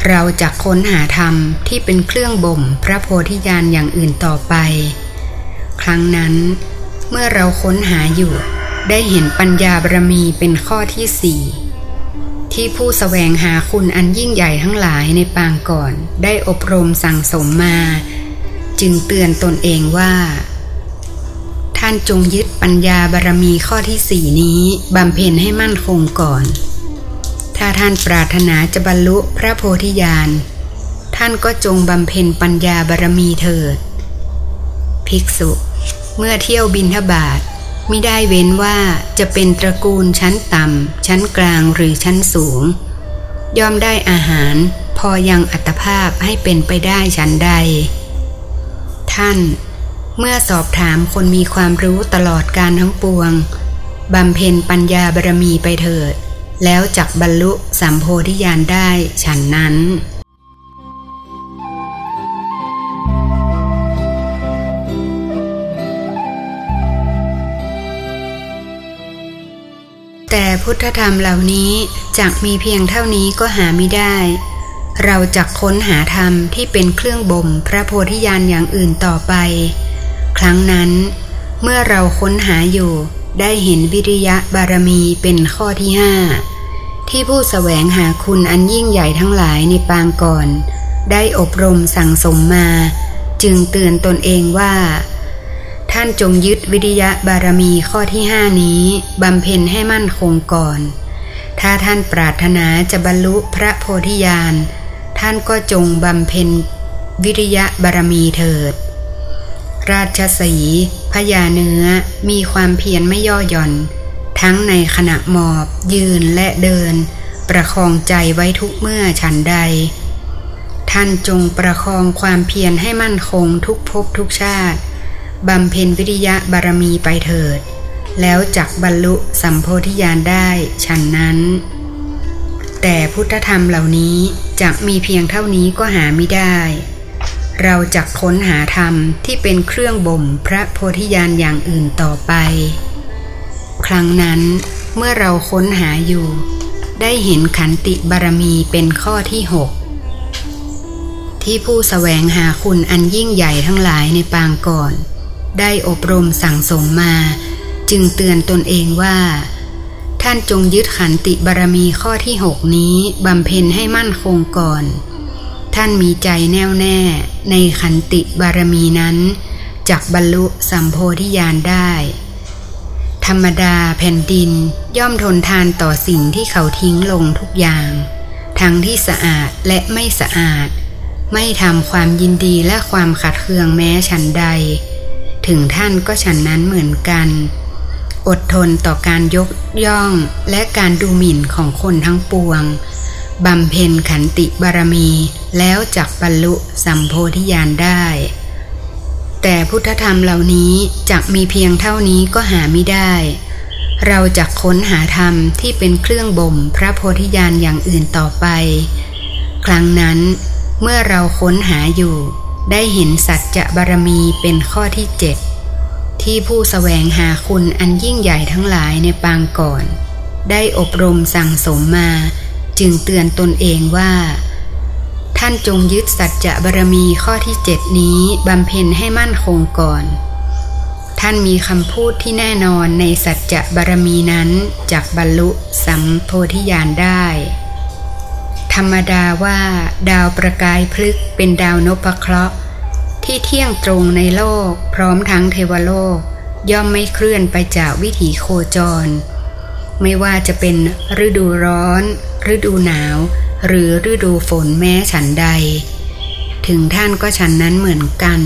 เราจะค้นหาธรรมที่เป็นเครื่องบ่มพระโพธิญาณอย่างอื่นต่อไป ครั้งนั้น เมื่อเราค้นหาอยู่ ได้เห็นปัญญาบารมีเป็นข้อที่สี่ที่ผู้สแสวงหาคุณอันยิ่งใหญ่ทั้งหลายในปางก่อน ได้อบรมสั่งสมมา จึงเตือนตนเองว่า ท่านจงยึดปัญญาบารมีข้อที่สี่นี้บำเพ็ญให้มั่นคงก่อน ถ้าท่านปรารถนาจะบรรลุพระโพธิญาณ ท่านก็จงบำเพ็ญปัญญาบารมีเถิด ภิกษุเมื่อเที่ยวบินทบาทไม่ได้เว้นว่าจะเป็นตระกูลชั้นต่ำ ชั้นกลางหรือชั้นสูง ย่อมได้อาหารพอยังอัตภาพให้เป็นไปได้ชั้นใด ท่าน เมื่อสอบถามคนมีความรู้ตลอดการทั้งปวงบำเพ็ญปัญญาบารมีไปเถิด แล้วจักบรรลุสัมโพธิญาณได้ฉันนั้นแต่พุทธธรรมเหล่านี้จักมีเพียงเท่านี้ก็หาไม่ได้ เราจักค้นหาธรรมที่เป็นเครื่องบ่มพระโพธิญาณอย่างอื่นต่อไป ครั้งนั้น เมื่อเราค้นหาอยู่ ได้เห็นวิริยะบารมีเป็นข้อที่ห้าที่ผู้สแสวงหาคุณอันยิ่งใหญ่ทั้งหลายในปางก่อน ได้อบรมสั่งสมมา จึงเตือนตนเองว่า ท่านจงยึดวิริยะบารมีข้อที่ห้านี้บำเพ็ญให้มั่นคงก่อน ถ้าท่านปรารถนาจะบรรลุพระโพธิญาณ ท่านก็จงบำเพ็ญวิริยะบารมีเถิด ราชสีพญาเนื้อมีความเพียรไม่ย่อหย่อน ทั้งในขณะหมอบ ยืนและเดิน ประคองใจไว้ทุกเมื่อฉันใด ท่านจงประคองความเพียรให้มั่นคงทุกภพทุกชาติบำเพ็ญวิริยะบารมีไปเถิด แล้วจักบรรลุสัมโพธิญาณได้ฉันนั้น แต่พุทธธรรมเหล่านี้จะมีเพียงเท่านี้ก็หาไม่ได้ เราจะค้นหาธรรมที่เป็นเครื่องบ่มพระโพธิญาณอย่างอื่นต่อไป ครั้งนั้นเมื่อเราค้นหาอยู่ ได้เห็นขันติบารมีเป็นข้อที่หกที่ผู้สแสวงหาคุณอันยิ่งใหญ่ทั้งหลายในปางก่อน ได้อบรมสั่งสมมา จึงเตือนตนเองว่า ท่านจงยึดขันติบารมีข้อที่หกนี้บำเพ็ญให้มั่นคงก่อน ท่านมีใจแน่วแน่ในขันติบารมีนั้นจักบรรลุสัมโพธิญาณได้ ธรรมดาแผ่นดินย่อมทนทานต่อสิ่งที่เขาทิ้งลงทุกอย่าง ทั้งที่สะอาดและไม่สะอาด ไม่ทำความยินดีและความขัดเคืองแม้ฉันใด ถึงท่านก็ฉันนั้นเหมือนกัน อดทนต่อการยกย่องและการดูหมิ่นของคนทั้งปวง บำเพ็ญขันติบารมีแล้วจักบรรลุสัมโพธิญาณได้ แต่พุทธธรรมเหล่านี้จะมีเพียงเท่านี้ก็หาไม่ได้ เราจะค้นหาธรรมที่เป็นเครื่องบ่มพระโพธิญาณอย่างอื่นต่อไป ครั้งนั้นเมื่อเราค้นหาอยู่ ได้เห็นสัจจะบารมีเป็นข้อที่เจ็ดที่ผู้สแสวงหาคุณอันยิ่งใหญ่ทั้งหลายในปางก่อน ได้อบรมสั่งสมมา จึงเตือนตนเองว่า ท่านจงยึดสัจจะบารมีข้อที่เจ็ดนี้บำเพ็ญให้มั่นคงก่อน ท่านมีคำพูดที่แน่นอนในสัจจะบารมีนั้นจากบรรลุสัมโพธิญาณได้ ธรรมดาว่าดาวประกายพลึกเป็นดาวนพเคราะห์ที่เที่ยงตรงในโลกพร้อมทั้งเทวโลกย่อมไม่เคลื่อนไปจากวิถีโคจร ไม่ว่าจะเป็นฤดูร้อน ฤดูหนาว หรือฤดูฝนแม้ฉันใด ถึงท่านก็ฉันนั้นเหมือนกัน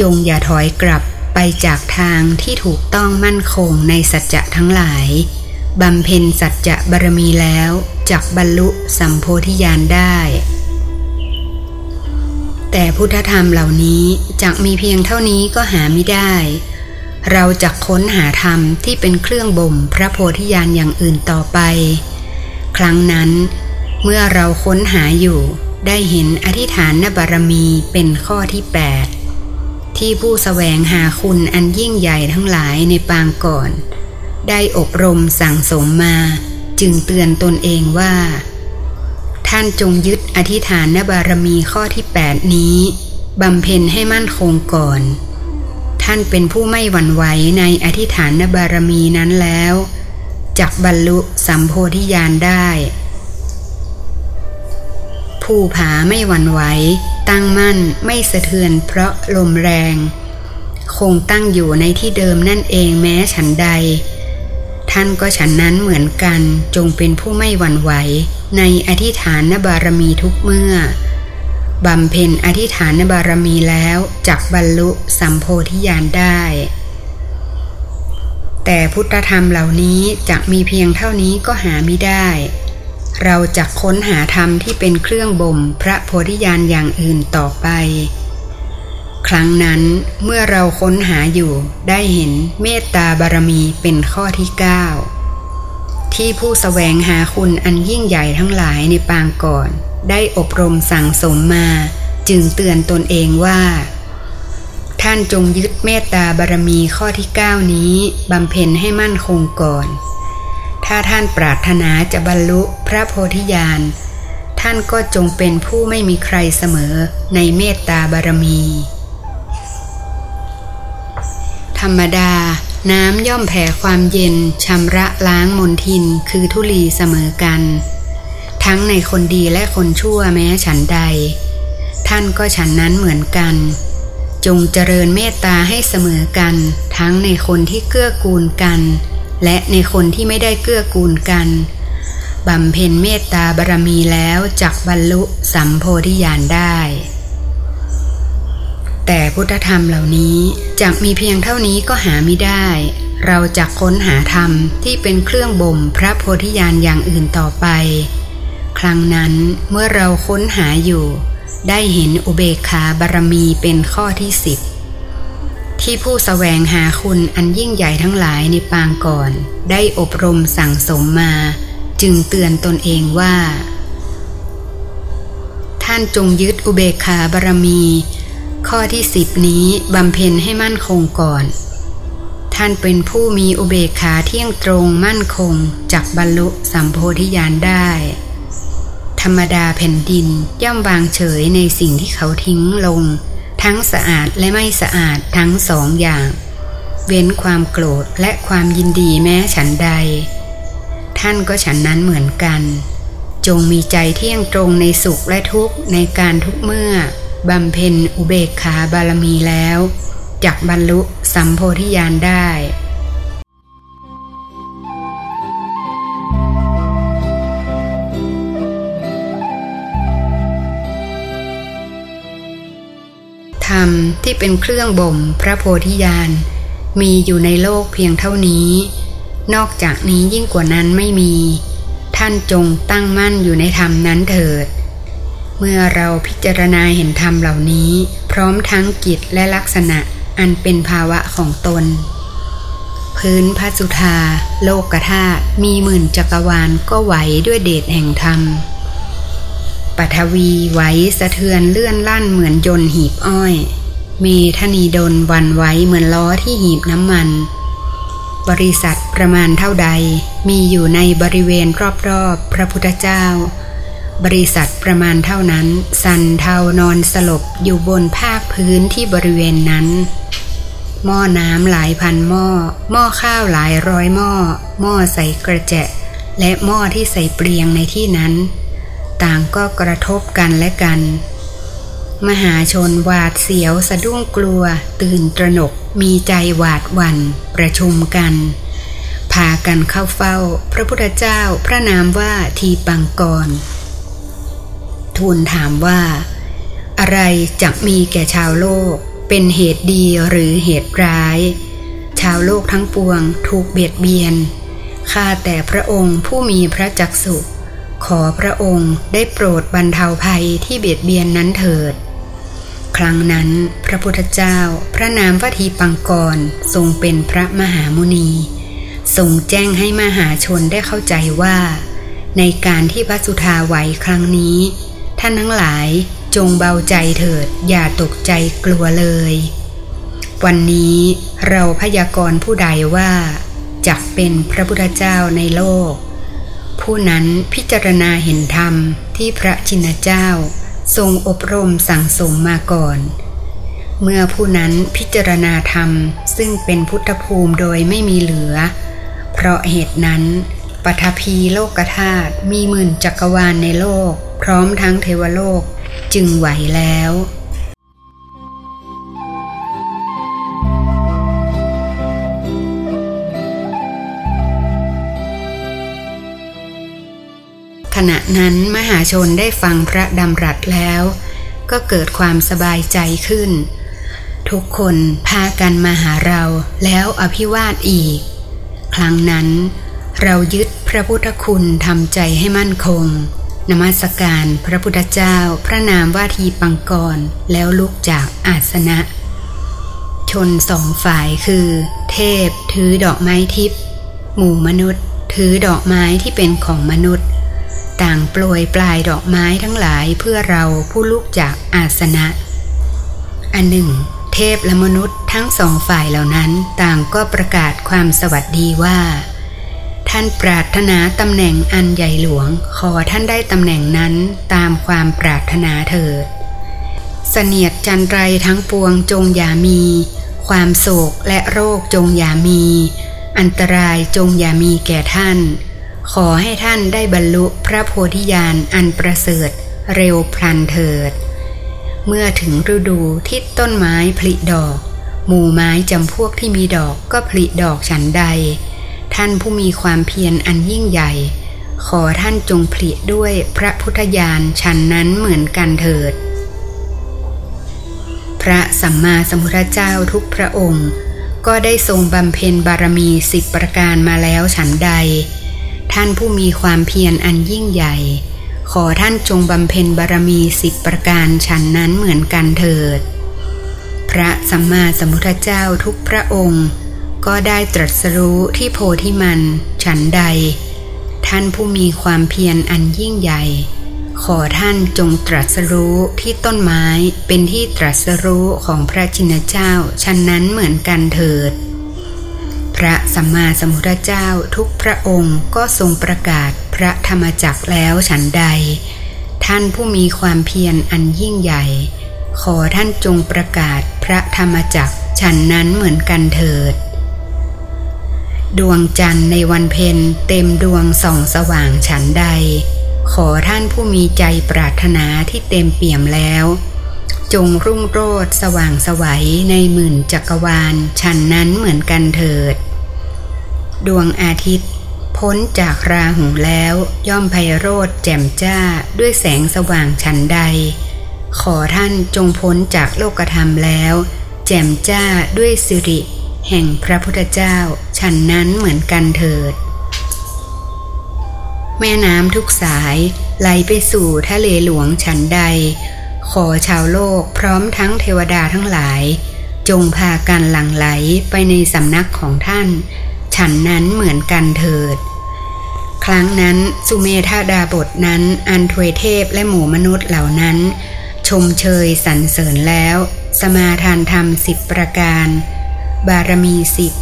จงอย่าถอยกลับไปจากทางที่ถูกต้องมั่นคงในสัจจะทั้งหลาย บำเพ็ญสัจจะบารมีแล้วจักบรรลุสัมโพธิญาณได้ แต่พุทธธรรมเหล่านี้จักมีเพียงเท่านี้ก็หาไม่ได้ เราจะค้นหาธรรมที่เป็นเครื่องบ่มพระโพธิญาณอย่างอื่นต่อไป ครั้งนั้น เมื่อเราค้นหาอยู่ได้เห็นอธิษฐานนบารมีเป็นข้อที่8ที่ผู้สแสวงหาคุณอันยิ่งใหญ่ทั้งหลายในปางก่อน ได้อบรมสั่งสมมา จึงเตือนตนเองว่า ท่านจงยึดอธิษฐานนบารมีข้อที่8นี้บำเพ็ญให้มั่นคงก่อน ท่านเป็นผู้ไม่หวั่นไหวในอธิษฐานนบารมีนั้นแล้ว จักบรรลุสัมโพธิญาณได้ ภูผาไม่หวั่นไหว ตั้งมั่นไม่สะเทือนเพราะลมแรง คงตั้งอยู่ในที่เดิมนั่นเองแม้ฉันใด ท่านก็ฉันนั้นเหมือนกันจงเป็นผู้ไม่หวั่นไหว ในอธิฐานนบารมีทุกเมื่อบำเพ็ญอธิฐานนบารมีแล้วจักบรรลุสัมโพธิญาณได้ แต่พุทธธรรมเหล่านี้จะมีเพียงเท่านี้ก็หาไม่ได้ เราจะค้นหาธรรมที่เป็นเครื่องบ่มพระโพธิญาณอย่างอื่นต่อไป ครั้งนั้นเมื่อเราค้นหาอยู่ได้เห็นเมตตาบารมีเป็นข้อที่เก้าที่ผู้สแสวงหาคุณอันยิ่งใหญ่ทั้งหลายในปางก่อน ได้อบรมสั่งสมมา จึงเตือนตนเองว่า ท่านจงยึดเมตตาบารมีข้อที่เก้านี้บำเพ็ญให้มั่นคงก่อนถ้ถ้าท่านปรารถนาจะบรรลุพระโพธิญาณ ท่านก็จงเป็นผู้ไม่มีใครเสมอในเมตตาบารมี ธรรมดา น้ำย่อมแผ่ความเย็นชำระล้างมนทินคือทุลีเสมอกัน ทั้งในคนดีและคนชั่วแม้ฉันใด ท่านก็ฉันนั้นเหมือนกัน จงเจริญเมตตาให้เสมอกัน ทั้งในคนที่เกื้อกูลกัน และในคนที่ไม่ได้เกื้อกูลกันบำเพ็ญเมตตาบารมีแล้วจักบรรลุสัมโพธิญาณได้ แต่พุทธธรรมเหล่านี้จักมีเพียงเท่านี้ก็หาไม่ได้ เราจะค้นหาธรรมที่เป็นเครื่องบ่มพระโพธิญาณอย่างอื่นต่อไป ครั้งนั้นเมื่อเราค้นหาอยู่ ได้เห็นอุเบกขาบารมีเป็นข้อที่สิบที่ผู้สแสวงหาคุณอันยิ่งใหญ่ทั้งหลายในปางก่อน ได้อบรมสั่งสมมา จึงเตือนตนเองว่า ท่านจงยึดอุเบกขาบารมี ข้อที่สิบนี้บำเพ็ญให้มั่นคงก่อน ท่านเป็นผู้มีอุเบกขาเที่ยงตรงมั่นคงจักบรรลุสัมโพธิญาณได้ ธรรมดาแผ่นดินย่อมวางเฉยในสิ่งที่เขาทิ้งลง ทั้งสะอาดและไม่สะอาดทั้งสองอย่าง เว้นความโกรธและความยินดีแม้ฉันใด ท่านก็ฉันนั้นเหมือนกัน จงมีใจเที่ยงตรงในสุขและทุกข์ในการทุกเมื่อบำเพ็ญอุเบกขาบารมีแล้วจักบรรลุสัมโพธิญาณได้ รมที่เป็นเครื่องบ่มพระโพธิญาณ มีอยู่ในโลกเพียงเท่านี้ นอกจากนี้ยิ่งกว่านั้นไม่มี ท่านจงตั้งมั่นอยู่ในธรรมนั้นเถิด เมื่อเราพิจารณาเห็นธรรมเหล่านี้ พร้อมทั้งกิจและลักษณะอันเป็นภาวะของตน พื้นพระสุธา โลกธาตุมีหมื่นจักรวาลก็ไหวด้วยเดชแห่งธรรม ปัทวีไหวสะเทือนเลื่อนลั่นเหมือนยนต์หีบอ้อย เมธนีดนวันไหวเหมือนล้อที่หีบน้ำมัน บริษัทประมาณเท่าใดมีอยู่ในบริเวณรอบๆ พระพุทธเจ้า บริษัทประมาณเท่านั้น สันเทานอนสลบอยู่บนภาคพื้นที่บริเวณนั้น หม้อน้ำหลายพันหม้อ หม้อข้าวหลายร้อยหม้อ หม้อใส่กระแจะและหม้อที่ใส่เปลียงในที่นั้น ต่างก็กระทบกันและกัน มหาชนหวาดเสียวสะดุ้งกลัว ตื่นตระหนกมีใจหวาดวัน่นประชุมกัน พากันเข้าเฝ้าพระพุทธเจ้าพระนามว่าทีปังกร ทูลถามว่า อะไรจะมีแก่ชาวโลก เป็นเหตุดีหรือเหตุร้าย ชาวโลกทั้งปวงถูกเบียดเบียนข้าแต่พระองค์ผู้มีพระจักสุ ขอพระองค์ได้โปรดบรรเทาภัยที่เบียดเบียนนั้นเถิด ครั้งนั้นพระพุทธเจ้าพระนามวัทีปังกรทรงเป็นพระมหามุนี ทรงแจ้งให้มหาชนได้เข้าใจว่า ในการที่พระสุธาไหวครั้งนี้ ท่านทั้งหลายจงเบาใจเถิดอย่าตกใจกลัวเลย วันนี้เราพยากรณ์ผู้ใดว่าจะเป็นพระพุทธเจ้าในโลก ผู้นั้นพิจารณาเห็นธรรมที่พระชินเจ้า ทรงอบรมสั่งสมมาก่อน เมื่อผู้นั้นพิจารณาธรรมซึ่งเป็นพุทธภูมิโดยไม่มีเหลือ เพราะเหตุนั้นปฐพีโลกธาตุมีหมื่นจักรวาลในโลก พร้อมทั้งเทวโลกจึงไหวแล้ว ณะนั้นมหาชนได้ฟังพระดำรัสแล้ว ก็เกิดความสบายใจขึ้น ทุกคนพากันมาหาเราแล้วอภิวาทอีก ครั้งนั้น เรายึดพระพุทธคุณทำใจให้มั่นคง นมัสการพระพุทธเจ้าพระนามว่าทีปังกรแล้วลุกจากอาสนะ ชนสองฝ่ายคือ เทพถือดอกไม้ทิพย์หมู่มนุษย์ถือดอกไม้ที่เป็นของมนุษย์ ต่างโปรยปลายดอกไม้ทั้งหลายเพื่อเราผู้ลุกจากอาสนะ อันหนึ่ง เทพและมนุษย์ทั้งสองฝ่ายเหล่านั้นต่างก็ประกาศความสวัสดีว่า ท่านปรารถนาตำแหน่งอันใหญ่หลวง ขอท่านได้ตำแหน่งนั้นตามความปรารถนาเถิดเสนียดจันไรทั้งปวงจงอย่ามี ความโศกและโรคจงอย่ามี อันตรายจงอย่ามีแก่ท่าน ขอให้ท่านได้บรรลุพระโพธิญาณอันประเสริฐเร็วพลันเถิด เมื่อถึงฤดูที่ต้นไม้ผลิดอก หมู่ไม้จำพวกที่มีดอกก็ผลิดอกฉันใด ท่านผู้มีความเพียรอันยิ่งใหญ่ ขอท่านจงผลิด้วยพระพุทธญาณฉันนั้นเหมือนกันเถิด พระสัมมาสัมพุทธเจ้าทุกพระองค์ ก็ได้ทรงบำเพ็ญบารมีสิบประการมาแล้วฉันใด ท่านผู้มีความเพียรอันยิ่งใหญ่ ขอท่านจงบำเพ็ญบารมีสิบประการฉันนั้นเหมือนกันเถิด พระสัมมาสัมพุทธเจ้าทุกพระองค์ ก็ได้ตรัสรู้ที่โพธิมัน ฉันใด ท่านผู้มีความเพียรอันยิ่งใหญ่ ขอท่านจงตรัสรู้ที่ต้นไม้เป็นที่ตรัสรู้ของพระชินเจ้าฉันนั้นเหมือนกันเถิด ระสัมมาสัมพุทธเจ้าทุกพระองค์ก็ทรงประกาศพระธรรมจักรแล้วฉันใด ท่านผู้มีความเพียรอันยิ่งใหญ่ ขอท่านจงประกาศพระธรรมจักรฉันนั้นเหมือนกันเถิด ดวงจันทร์ในวันเพ็ญเต็มดวงส่องสว่างฉันใด ขอท่านผู้มีใจปรารถนาที่เต็มเปี่ยมแล้ว จงรุ่งโรจน์สว่างสวัยในหมื่นจักรวาลฉันนั้นเหมือนกันเถิด ดวงอาทิตย์ พ้นจากราหูแล้วย่อมไพโรธแจ่มจ้าด้วยแสงสว่างฉันใด ขอท่านจงพ้นจากโลกธรรมแล้ว แจ่มจ้าด้วยสิริ แห่งพระพุทธเจ้าฉันนั้นเหมือนกันเถิด แม่น้ำทุกสายไหลไปสู่ทะเลหลวงฉันใด ขอชาวโลกพร้อมทั้งเทวดาทั้งหลายจงพากันหลั่งไหลไปในสำนักของท่าน ฉันนั้นเหมือนกันเถิด ครั้งนั้นสุเมธาดาบทนั้นอันทวยเทพและหมู่มนุษย์เหล่านั้น ชมเชยสรรเสริญแล้ว สมาทานธรรมสิบประการ บารมีสิบ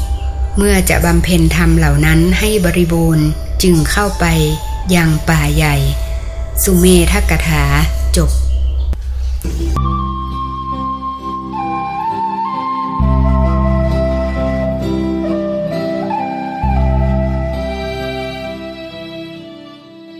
เมื่อจะบำเพ็ญธรรมเหล่านั้นให้บริบูรณ์จึงเข้าไปยังป่าใหญ่ สุเมธกถาจบ